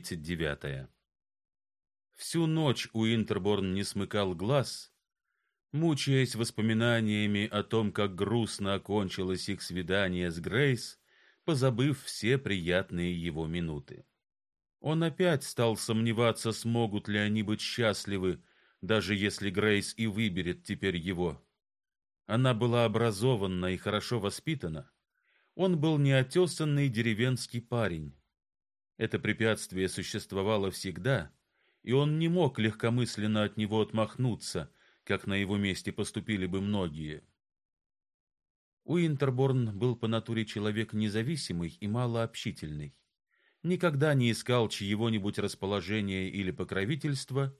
39. Всю ночь Уинтерборн не смыкал глаз, мучаясь воспоминаниями о том, как грустно окончилось их свидание с Грейс, позабыв все приятные его минуты. Он опять стал сомневаться, смогут ли они быть счастливы, даже если Грейс и выберет теперь его. Она была образована и хорошо воспитана. Он был неотесанный деревенский парень. Это препятствие существовало всегда, и он не мог легкомысленно от него отмахнуться, как на его месте поступили бы многие. Уинтерборн был по натуре человек независимый и малообщительный никогда не искал чьего-нибудь расположения или покровительства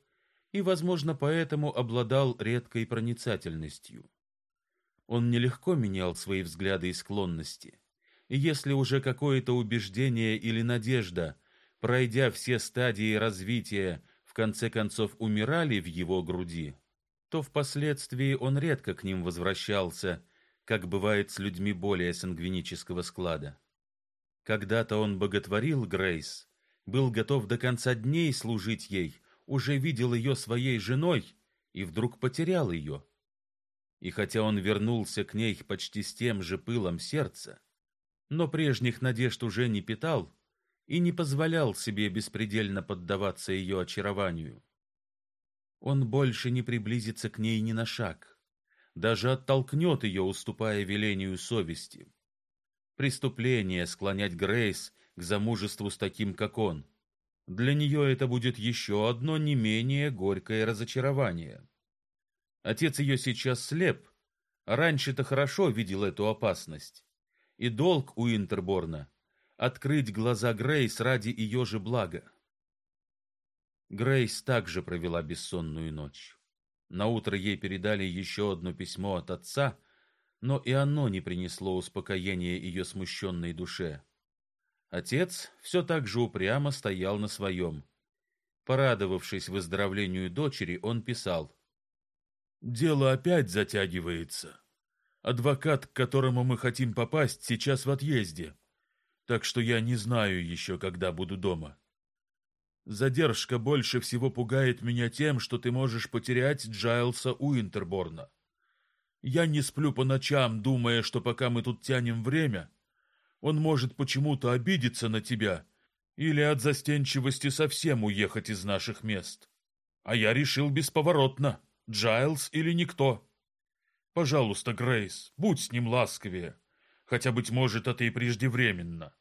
и, возможно, поэтому обладал редкой проницательностью. Он нелегко менял свои взгляды и склонности. И если уже какое-то убеждение или надежда, пройдя все стадии развития, в конце концов умирали в его груди, то впоследствии он редко к ним возвращался, как бывает с людьми более сангвинического склада. Когда-то он боготворил Грейс, был готов до конца дней служить ей, уже видел ее своей женой и вдруг потерял ее. И хотя он вернулся к ней почти с тем же пылом сердца, но прежних надежд уже не питал и не позволял себе беспредельно поддаваться ее очарованию. Он больше не приблизится к ней ни на шаг, даже оттолкнет ее, уступая велению совести преступление склонять Грейс к замужеству с таким, как он. Для нее это будет еще одно не менее горькое разочарование. Отец ее сейчас слеп, раньше-то хорошо видел эту опасность. И долг у Интерборна открыть глаза Грейс ради ее же блага. Грейс также провела бессонную ночь. На утро ей передали еще одно письмо от отца, но и оно не принесло успокоения ее смущенной душе. Отец все так же упрямо стоял на своем. Порадовавшись выздоровлению дочери, он писал: Дело опять затягивается. Адвокат, к которому мы хотим попасть, сейчас в отъезде. Так что я не знаю еще, когда буду дома. Задержка больше всего пугает меня тем, что ты можешь потерять Джайлса Уинтерборна. Я не сплю по ночам, думая, что пока мы тут тянем время, он может почему-то обидеться на тебя или от застенчивости совсем уехать из наших мест. А я решил бесповоротно, Джайлс или никто. Пожалуйста, Грейс, будь с ним ласковее, хотя, быть может, это и преждевременно.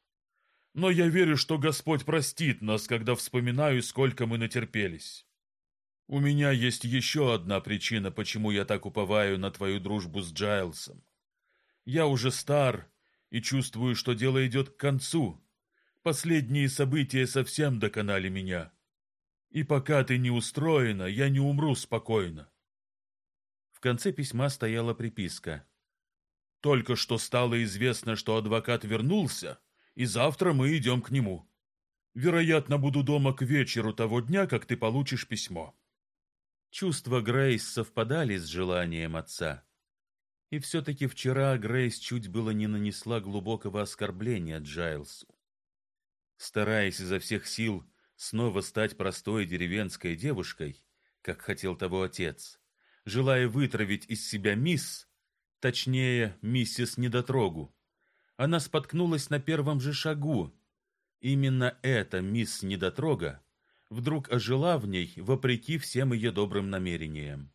Но я верю, что Господь простит нас, когда вспоминаю, сколько мы натерпелись. У меня есть еще одна причина, почему я так уповаю на твою дружбу с Джайлсом. Я уже стар и чувствую, что дело идет к концу. Последние события совсем доконали меня. И пока ты не устроена, я не умру спокойно. Конце письма стояла приписка. Только что стало известно, что адвокат вернулся, и завтра мы идем к нему. Вероятно, буду дома к вечеру того дня, как ты получишь письмо. Чувства Грейс совпадали с желанием отца. И все-таки вчера Грейс чуть было не нанесла глубокого оскорбления Джайлсу. Стараясь изо всех сил снова стать простой деревенской девушкой, как хотел того отец, желая вытравить из себя мисс, точнее, миссис Недотрогу, она споткнулась на первом же шагу. Именно эта мисс Недотрога вдруг ожила в ней вопреки всем ее добрым намерениям.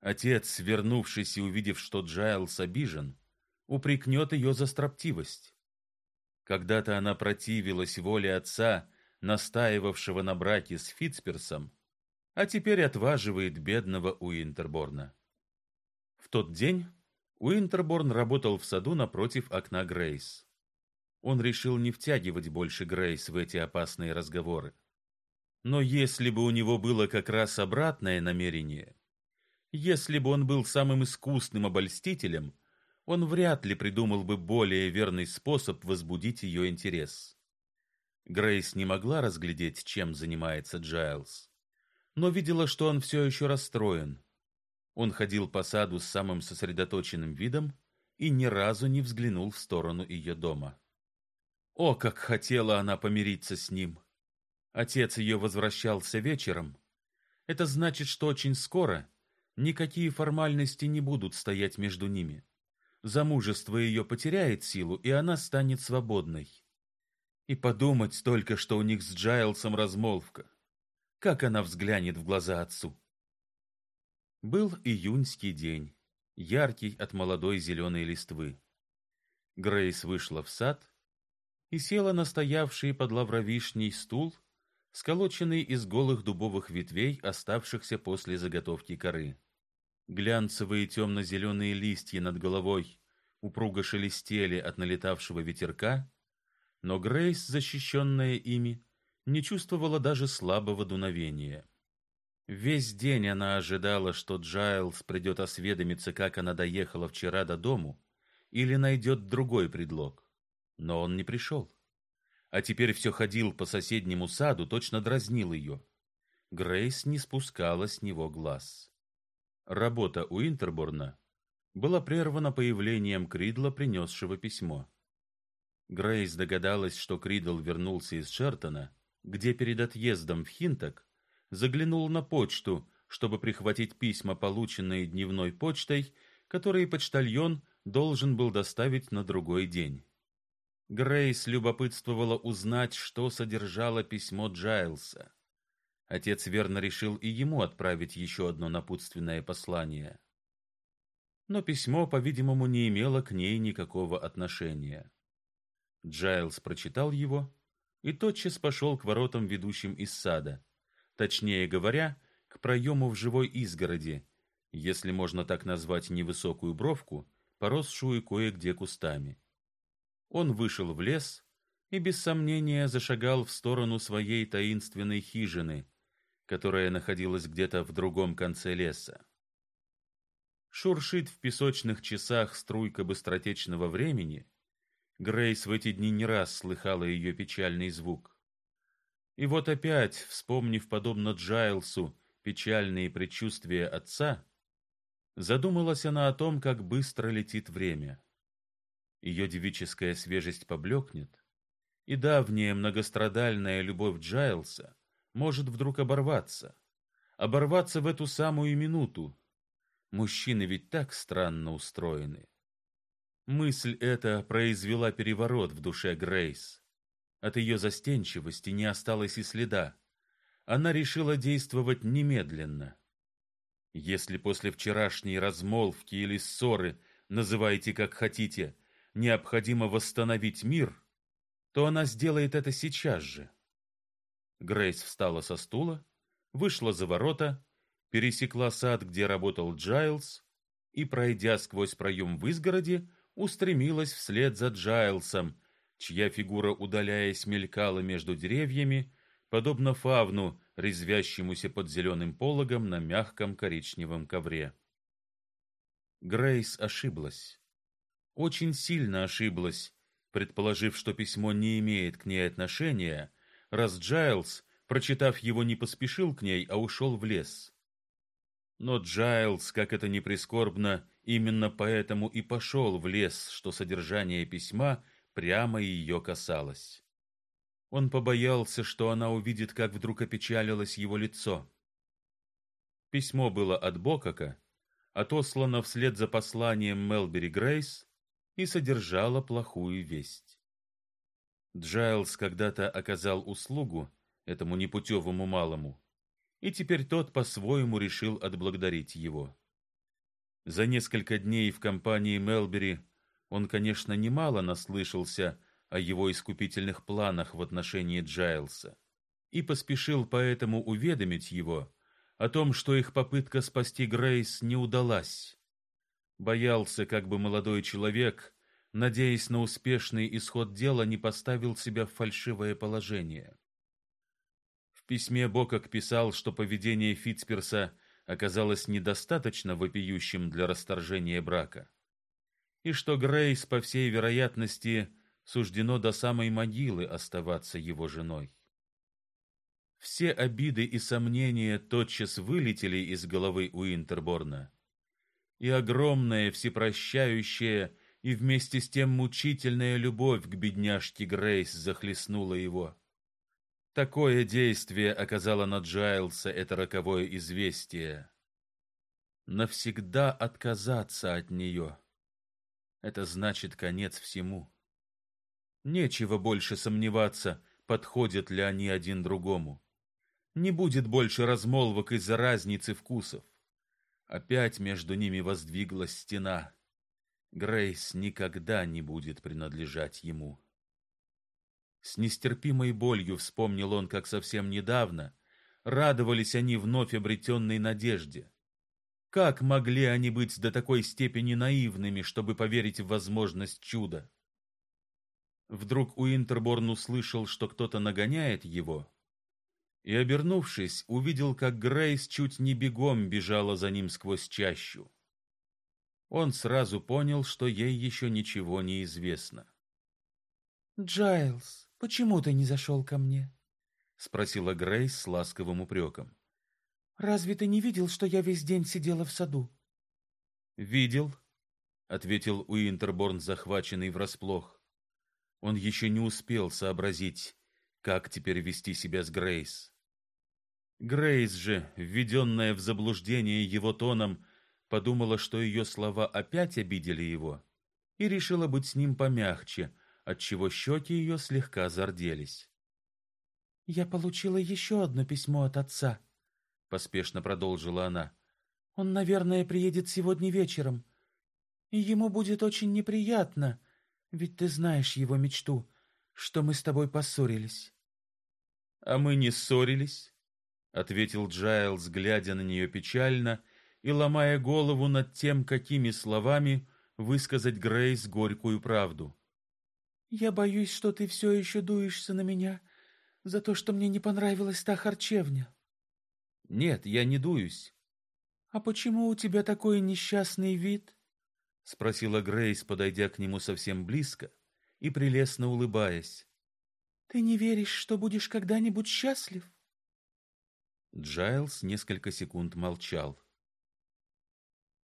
Отец, вернувшись и увидев, что Джайлс обижен, упрекнет ее за строптивость. Когда-то она противилась воле отца, настаивавшего на браке с Фитцперсом, а теперь отваживает бедного Уинтерборна. В тот день Уинтерборн работал в саду напротив окна Грейс. Он решил не втягивать больше Грейс в эти опасные разговоры. Но если бы у него было как раз обратное намерение, если бы он был самым искусным обольстителем, он вряд ли придумал бы более верный способ возбудить ее интерес. Грейс не могла разглядеть, чем занимается Джайлс, но видела, что он все еще расстроен. Он ходил по саду с самым сосредоточенным видом и ни разу не взглянул в сторону ее дома. О, как хотела она помириться с ним! Отец ее возвращался вечером. Это значит, что очень скоро никакие формальности не будут стоять между ними. Замужество ее потеряет силу, и она станет свободной. И подумать только, что у них с Джайлсом размолвка. Как она взглянет в глаза отцу. Был июньский день, яркий от молодой зеленой листвы. Грейс вышла в сад и села на стоявший под лавровишней стул, сколоченный из голых дубовых ветвей, оставшихся после заготовки коры. Глянцевые темно-зеленые листья над головой упруго шелестели от налетавшего ветерка, но Грейс, защищенная ими, не чувствовала даже слабого дуновения. Весь день она ожидала, что Джайлс придет осведомиться, как она доехала вчера до дому, или найдет другой предлог. Но он не пришел. А теперь все ходил по соседнему саду, точно дразнил ее. Грейс не спускала с него глаз. Работа у Интерборна была прервана появлением Кридла, принесшего письмо. Грейс догадалась, что Кридл вернулся из Шертона, где перед отъездом в Хинток заглянул на почту, чтобы прихватить письма, полученные дневной почтой, которые почтальон должен был доставить на другой день. Грейс любопытствовала узнать, что содержало письмо Джайлса. Отец верно решил и ему отправить еще одно напутственное послание. Но письмо, по-видимому, не имело к ней никакого отношения. Джайлс прочитал его и тотчас пошел к воротам, ведущим из сада, точнее говоря, к проему в живой изгороди, если можно так назвать невысокую бровку, поросшую кое-где кустами. Он вышел в лес и без сомнения зашагал в сторону своей таинственной хижины, которая находилась где-то в другом конце леса. Шуршит в песочных часах струйка быстротечного времени. Грейс в эти дни не раз слыхала ее печальный звук. И вот опять, вспомнив подобно Джайлсу печальные предчувствия отца, задумалась она о том, как быстро летит время. Ее девическая свежесть поблекнет, и давняя многострадальная любовь Джайлса может вдруг оборваться. Оборваться в эту самую минуту. Мужчины ведь так странно устроены. Мысль эта произвела переворот в душе Грейс. От ее застенчивости не осталось и следа. Она решила действовать немедленно. Если после вчерашней размолвки или ссоры, называйте как хотите, необходимо восстановить мир, то она сделает это сейчас же. Грейс встала со стула, вышла за ворота, пересекла сад, где работал Джайлс, и, пройдя сквозь проем в изгороди, устремилась вслед за Джайлсом, чья фигура, удаляясь, мелькала между деревьями, подобно фавну, резвящемуся под зеленым пологом на мягком коричневом ковре. Грейс ошиблась. Очень сильно ошиблась, предположив, что письмо не имеет к ней отношения, раз Джайлс, прочитав его, не поспешил к ней, а ушел в лес. Но Джайлс, как это ни прискорбно, именно поэтому и пошел в лес, что содержание письма прямо ее касалось. Он побоялся, что она увидит, как вдруг опечалилось его лицо. Письмо было от Бокака, отослано вслед за посланием Мелбери Грейс и содержало плохую весть. Джайлс когда-то оказал услугу этому непутевому малому, и теперь тот по-своему решил отблагодарить его. За несколько дней в компании Мелбери он, конечно, немало наслышался о его искупительных планах в отношении Джайлса и поспешил поэтому уведомить его о том, что их попытка спасти Грейс не удалась. Боялся, как бы молодой человек надеясь на успешный исход дела, не поставил себя в фальшивое положение. Письме Бокок писал, что поведение Фитцперса оказалось недостаточно вопиющим для расторжения брака, и что Грейс, по всей вероятности, суждено до самой могилы оставаться его женой. Все обиды и сомнения тотчас вылетели из головы у Интерборна, и огромная всепрощающая и вместе с тем мучительная любовь к бедняжке Грейс захлестнула его. Такое действие оказало на Джайлса это роковое известие. Навсегда отказаться от нее — это значит конец всему. Нечего больше сомневаться, подходят ли они один другому. Не будет больше размолвок из-за разницы вкусов. Опять между ними воздвиглась стена. Грейс никогда не будет принадлежать ему. С нестерпимой болью вспомнил он, как совсем недавно радовались они вновь обретенной надежде. Как могли они быть до такой степени наивными, чтобы поверить в возможность чуда? Вдруг Уинтерборн услышал, что кто-то нагоняет его, и, обернувшись, увидел, как Грейс чуть не бегом бежала за ним сквозь чащу. Он сразу понял, что ей еще ничего не известно. «Джайлз, почему ты не зашел ко мне?» — спросила Грейс с ласковым упреком. «Разве ты не видел, что я весь день сидела в саду?» «Видел», — ответил Уинтерборн, захваченный врасплох. Он еще не успел сообразить, как теперь вести себя с Грейс. Грейс же, введенная в заблуждение его тоном, подумала, что ее слова опять обидели его, и решила быть с ним помягче, отчего щеки ее слегка зарделись. «Я получила еще одно письмо от отца», — поспешно продолжила она. «Он, наверное, приедет сегодня вечером, и ему будет очень неприятно, ведь ты знаешь его мечту, что мы с тобой поссорились». «А мы не ссорились», — ответил Джайлз, глядя на нее печально и ломая голову над тем, какими словами высказать Грейс горькую правду. «Я боюсь, что ты все еще дуешься на меня за то, что мне не понравилась та харчевня». «Нет, я не дуюсь». «А почему у тебя такой несчастный вид?» — спросила Грейс, подойдя к нему совсем близко и прелестно улыбаясь. «Ты не веришь, что будешь когда-нибудь счастлив?» Джайлс несколько секунд молчал.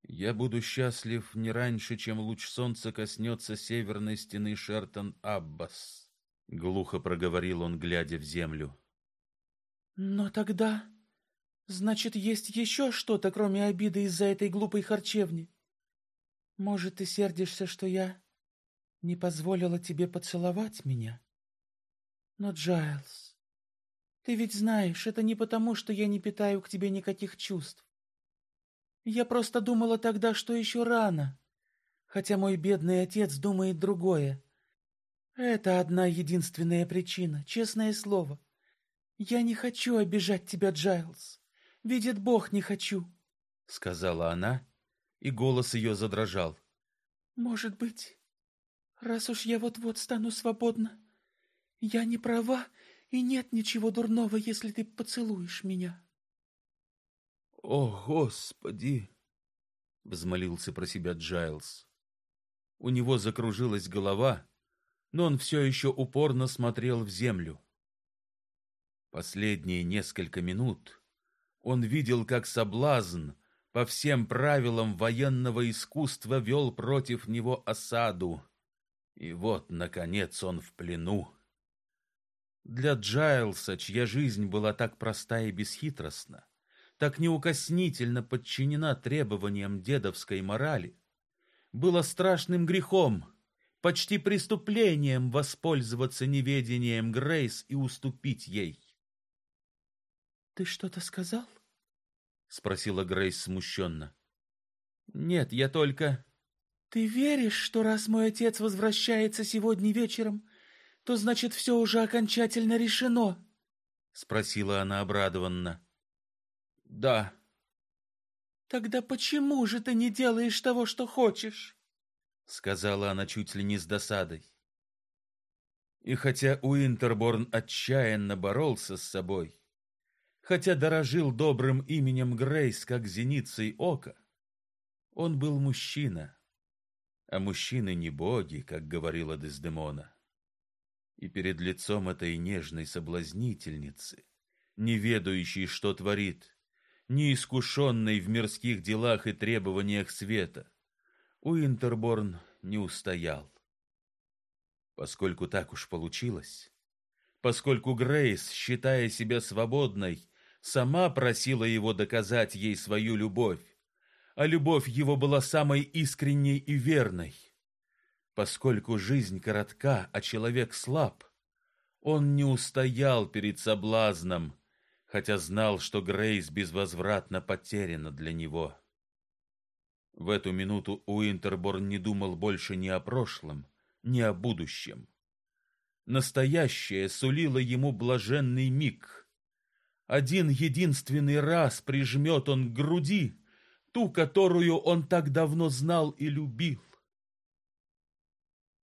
Я буду счастлив не раньше, чем луч солнца коснется северной стены Шертон-Аббас, глухо проговорил он, глядя в землю. Но тогда, значит, есть еще что-то, кроме обиды из-за этой глупой харчевни. Может, ты сердишься, что я не позволила тебе поцеловать меня? Но, Джайлз, ты ведь знаешь, это не потому, что я не питаю к тебе никаких чувств. Я просто думала тогда, что еще рано, хотя мой бедный отец думает другое. Это одна единственная причина, честное слово. Я не хочу обижать тебя, Джайлз. Видит Бог, не хочу, — сказала она, и голос ее задрожал. Может быть, раз уж я вот-вот стану свободна, я не права, и нет ничего дурного, если ты поцелуешь меня. «О, Господи!» — взмолился про себя Джайлз. У него закружилась голова, но он все еще упорно смотрел в землю. Последние несколько минут он видел, как соблазн по всем правилам военного искусства вел против него осаду. И вот, наконец, он в плену. Для Джайлса, чья жизнь была так проста и бесхитростна, так неукоснительно подчинена требованиям дедовской морали, было страшным грехом, почти преступлением воспользоваться неведением Грейс и уступить ей. Ты что-то сказал? спросила Грейс смущенно. Нет, я только Ты веришь, что раз мой отец возвращается сегодня вечером, то значит все уже окончательно решено? спросила она обрадованно. Да. Тогда почему же ты не делаешь того, что хочешь? сказала она чуть ли не с досадой. И хотя Уинтерборн отчаянно боролся с собой, хотя дорожил добрым именем Грейс как зеницей ока, он был мужчина, а мужчины не боги, как говорила Дездемона. И перед лицом этой нежной соблазнительницы, не ведающей, что творит, неискушенный в мирских делах и требованиях света, Уинтерборн не устоял. Поскольку так уж получилось, поскольку Грейс, считая себя свободной, сама просила его доказать ей свою любовь, а любовь его была самой искренней и верной. Поскольку жизнь коротка, а человек слаб, он не устоял перед соблазном, хотя знал, что Грейс безвозвратно потеряна для него. В эту минуту Уинтерборн не думал больше ни о прошлом, ни о будущем. Настоящее сулило ему блаженный миг. Один единственный раз прижмет он к груди ту, которую он так давно знал и любил.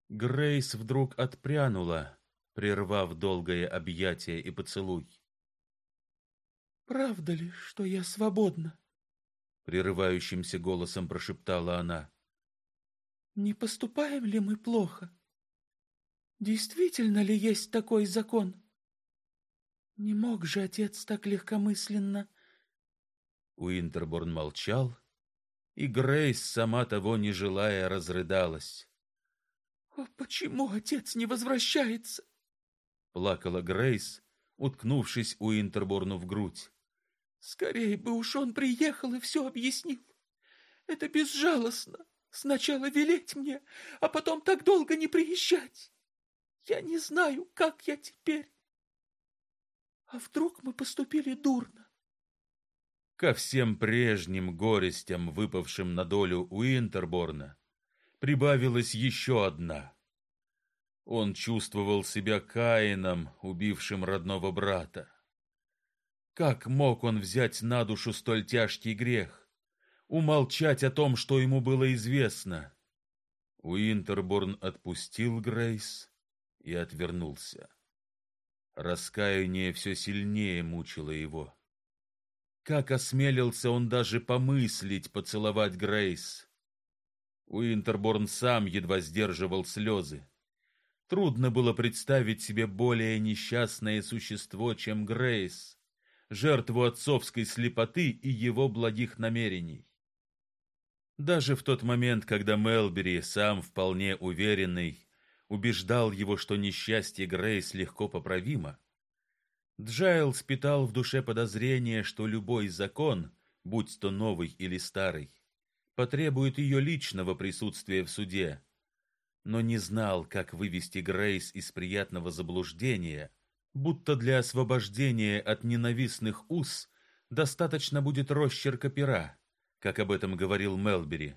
Грейс вдруг отпрянула, прервав долгое объятие и поцелуй. Правда ли, что я свободна? прерывающимся голосом прошептала она. Не поступаем ли мы плохо? Действительно ли есть такой закон? Не мог же отец так легкомысленно. Уинтерборн молчал, и Грейс, сама того не желая, разрыдалась. О, почему отец не возвращается? плакала Грейс, уткнувшись Уинтерборну в грудь. Скорее бы уж он приехал и все объяснил. Это безжалостно. Сначала велеть мне, а потом так долго не приезжать. Я не знаю, как я теперь. А вдруг мы поступили дурно? Ко всем прежним горестям, выпавшим на долю Уинтерборна, прибавилась еще одна. Он чувствовал себя Каином, убившим родного брата. Как мог он взять на душу столь тяжкий грех? Умолчать о том, что ему было известно? Уинтерборн отпустил Грейс и отвернулся. Раскаяние все сильнее мучило его. Как осмелился он даже помыслить поцеловать Грейс? Уинтерборн сам едва сдерживал слезы. Трудно было представить себе более несчастное существо, чем Грейс жертву отцовской слепоты и его благих намерений. Даже в тот момент, когда Мелбери, сам вполне уверенный, убеждал его, что несчастье Грейс легко поправимо, Джайлс питал в душе подозрение, что любой закон, будь то новый или старый, потребует ее личного присутствия в суде, но не знал, как вывести Грейс из приятного заблуждения, будто для освобождения от ненавистных уз достаточно будет росчерка пера, как об этом говорил Мелбери.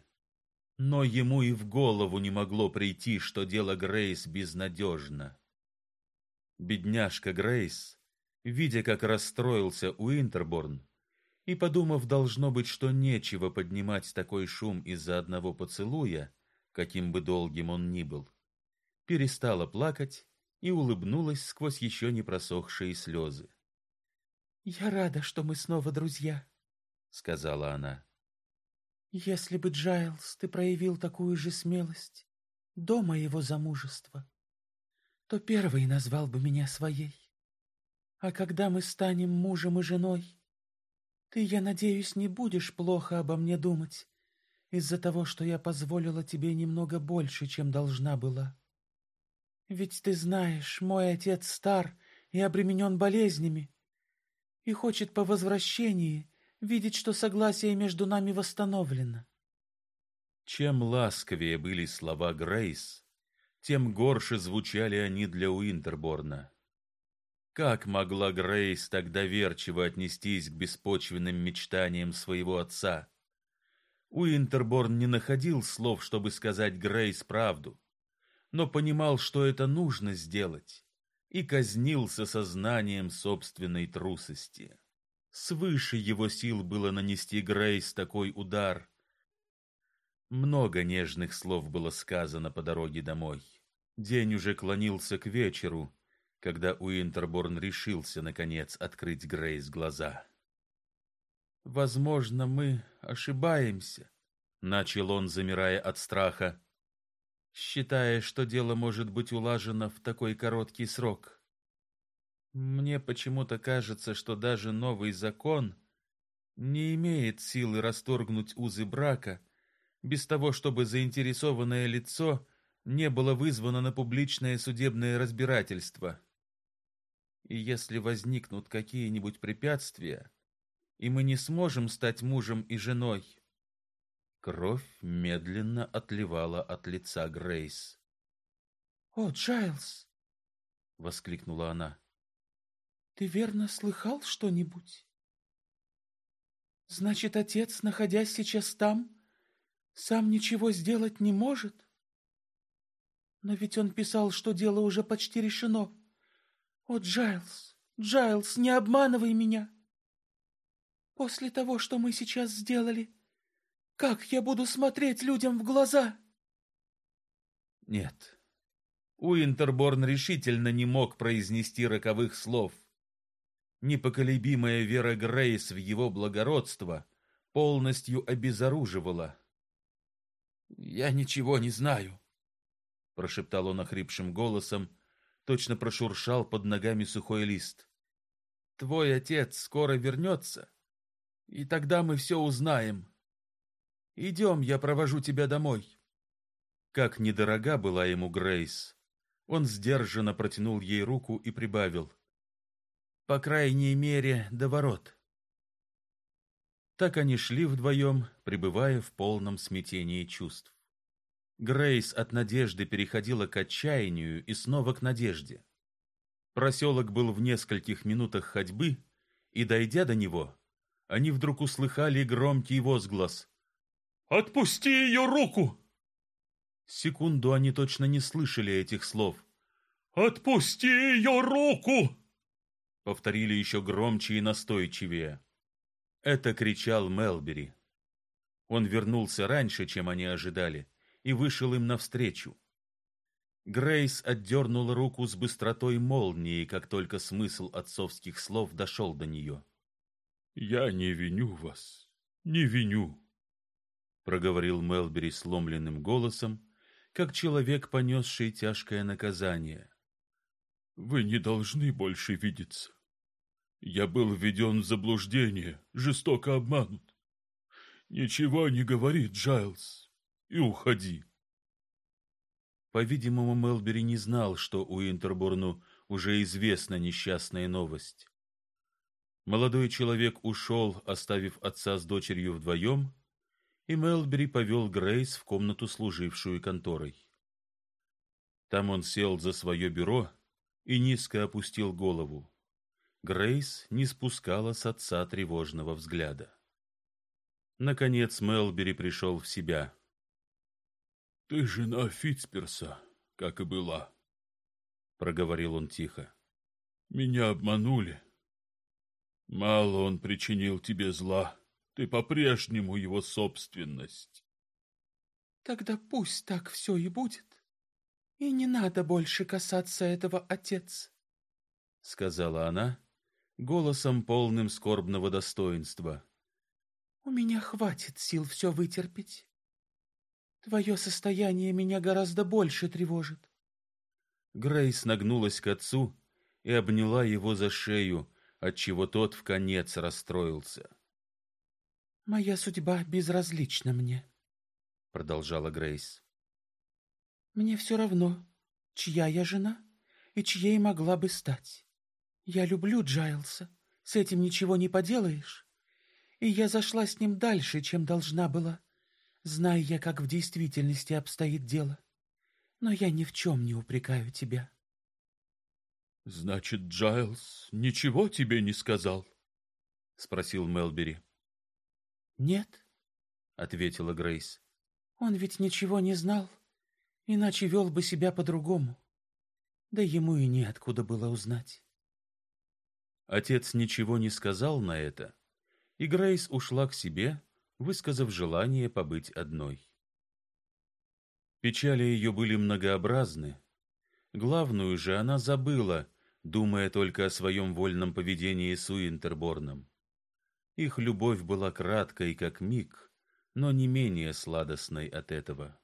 Но ему и в голову не могло прийти, что дело Грейс безнадежно. Бедняжка Грейс, видя, как расстроился Уинтерборн, и подумав, должно быть, что нечего поднимать такой шум из-за одного поцелуя, каким бы долгим он ни был, перестала плакать и улыбнулась сквозь еще не просохшие слезы. «Я рада, что мы снова друзья», — сказала она. «Если бы, Джайлс, ты проявил такую же смелость до моего замужества, то первый назвал бы меня своей. А когда мы станем мужем и женой, ты, я надеюсь, не будешь плохо обо мне думать из-за того, что я позволила тебе немного больше, чем должна была. Ведь ты знаешь, мой отец стар и обременен болезнями, и хочет по возвращении видеть, что согласие между нами восстановлено. Чем ласковее были слова Грейс, тем горше звучали они для Уинтерборна. Как могла Грейс так доверчиво отнестись к беспочвенным мечтаниям своего отца? Уинтерборн не находил слов, чтобы сказать Грейс правду но понимал, что это нужно сделать, и казнился сознанием собственной трусости. Свыше его сил было нанести Грейс такой удар. Много нежных слов было сказано по дороге домой. День уже клонился к вечеру, когда Уинтерборн решился наконец открыть Грейс глаза. Возможно, мы ошибаемся, начал он, замирая от страха считая, что дело может быть улажено в такой короткий срок. Мне почему-то кажется, что даже новый закон не имеет силы расторгнуть узы брака без того, чтобы заинтересованное лицо не было вызвано на публичное судебное разбирательство. И если возникнут какие-нибудь препятствия, и мы не сможем стать мужем и женой, кровь медленно отливала от лица Грейс. "О, Джайлс!" воскликнула она. "Ты верно слыхал что-нибудь? Значит, отец, находясь сейчас там, сам ничего сделать не может? Но ведь он писал, что дело уже почти решено. О, Джайлс, Джайлс, не обманывай меня. После того, что мы сейчас сделали, как я буду смотреть людям в глаза? Нет. Уинтерборн решительно не мог произнести роковых слов. Непоколебимая вера Грейс в его благородство полностью обезоруживала. Я ничего не знаю, прошептал он охрипшим голосом, точно прошуршал под ногами сухой лист. Твой отец скоро вернется, и тогда мы все узнаем. Идем, я провожу тебя домой. Как недорога была ему Грейс, он сдержанно протянул ей руку и прибавил: по крайней мере, до ворот. Так они шли вдвоем, пребывая в полном смятении чувств. Грейс от надежды переходила к отчаянию и снова к надежде. Проселок был в нескольких минутах ходьбы, и дойдя до него, они вдруг услыхали громкий возглас: "Отпусти ее руку!" Секунду они точно не слышали этих слов. "Отпусти ее руку!" повторили еще громче и настойчивее. Это кричал Мелбери. Он вернулся раньше, чем они ожидали, и вышел им навстречу. Грейс отдернула руку с быстротой молнии, как только смысл отцовских слов дошел до нее. «Я не виню вас, не виню», — проговорил Мелбери сломленным голосом, как человек, понесший тяжкое наказание. Вы не должны больше видеться. Я был введен в заблуждение, жестоко обманут. Ничего не говори, Джайлз, и уходи. По-видимому, Мелбери не знал, что у Интерборну уже известна несчастная новость. Молодой человек ушел, оставив отца с дочерью вдвоем, и Мелбери повел Грейс в комнату, служившую конторой. Там он сел за свое бюро и низко опустил голову. Грейс не спускала с отца тревожного взгляда. Наконец Мелбери пришел в себя. Ты жена Фитцперса, как и была, проговорил он тихо. Меня обманули. Мало он причинил тебе зла, ты по-прежнему его собственность. Тогда пусть так все и будет. И не надо больше касаться этого, отец, сказала она голосом полным скорбного достоинства. У меня хватит сил все вытерпеть. Твое состояние меня гораздо больше тревожит. Грейс нагнулась к отцу и обняла его за шею, отчего тот в конец расстроился. Моя судьба безразлична мне, продолжала Грейс. Мне все равно, чья я жена и чьей могла бы стать. Я люблю Джайлса, с этим ничего не поделаешь. И я зашла с ним дальше, чем должна была, зная я, как в действительности обстоит дело. Но я ни в чем не упрекаю тебя. Значит, Джайлс ничего тебе не сказал? спросил Мелбери. Нет, ответила Грейс. Он ведь ничего не знал, иначе вел бы себя по-другому. Да ему и неоткуда было узнать. Отец ничего не сказал на это, и Грейс ушла к себе, высказав желание побыть одной. Печали ее были многообразны. Главную же она забыла, думая только о своем вольном поведении с Уинтерборном. Их любовь была краткой, как миг, но не менее сладостной от этого.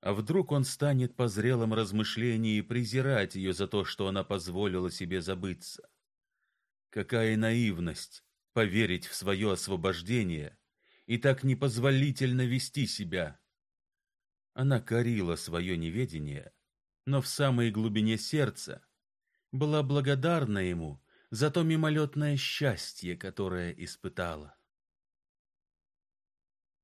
А вдруг он станет по зрелом размышлении презирать ее за то, что она позволила себе забыться? Какая наивность поверить в свое освобождение и так непозволительно вести себя. Она корила свое неведение, но в самой глубине сердца была благодарна ему за то мимолетное счастье, которое испытала.